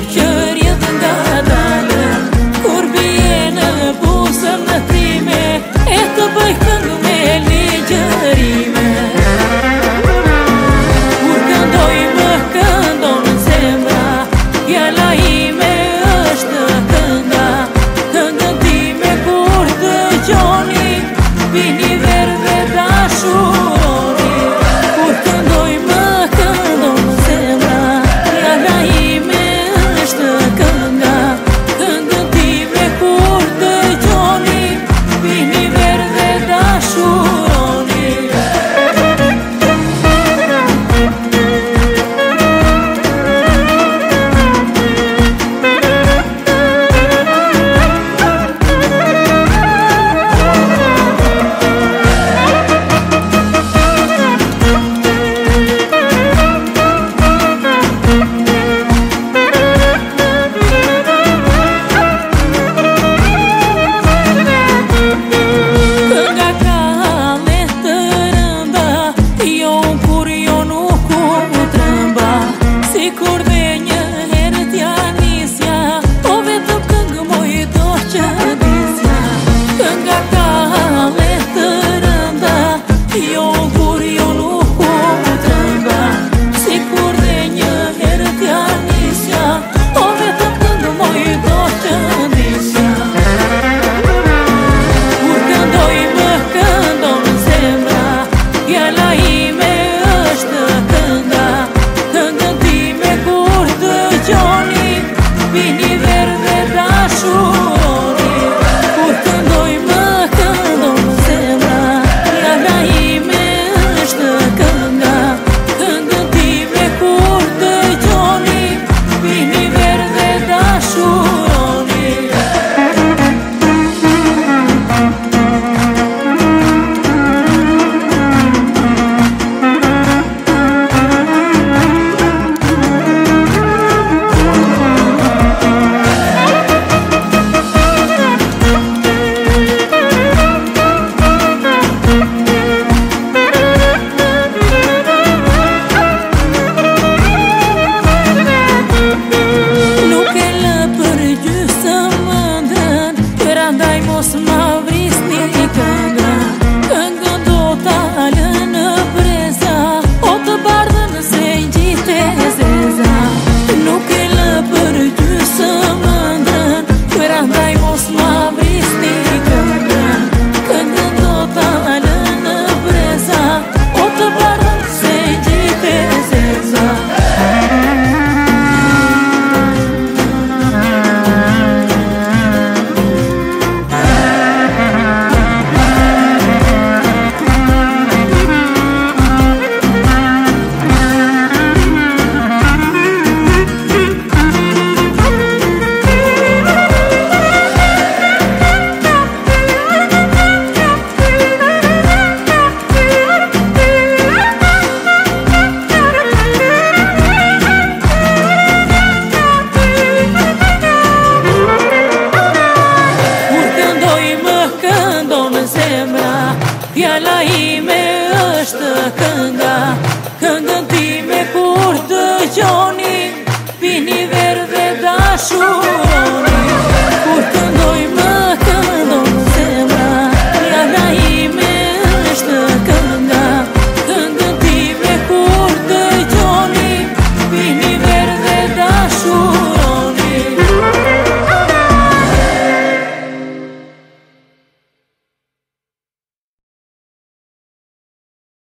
kimse qoni, pini verë dhe dashur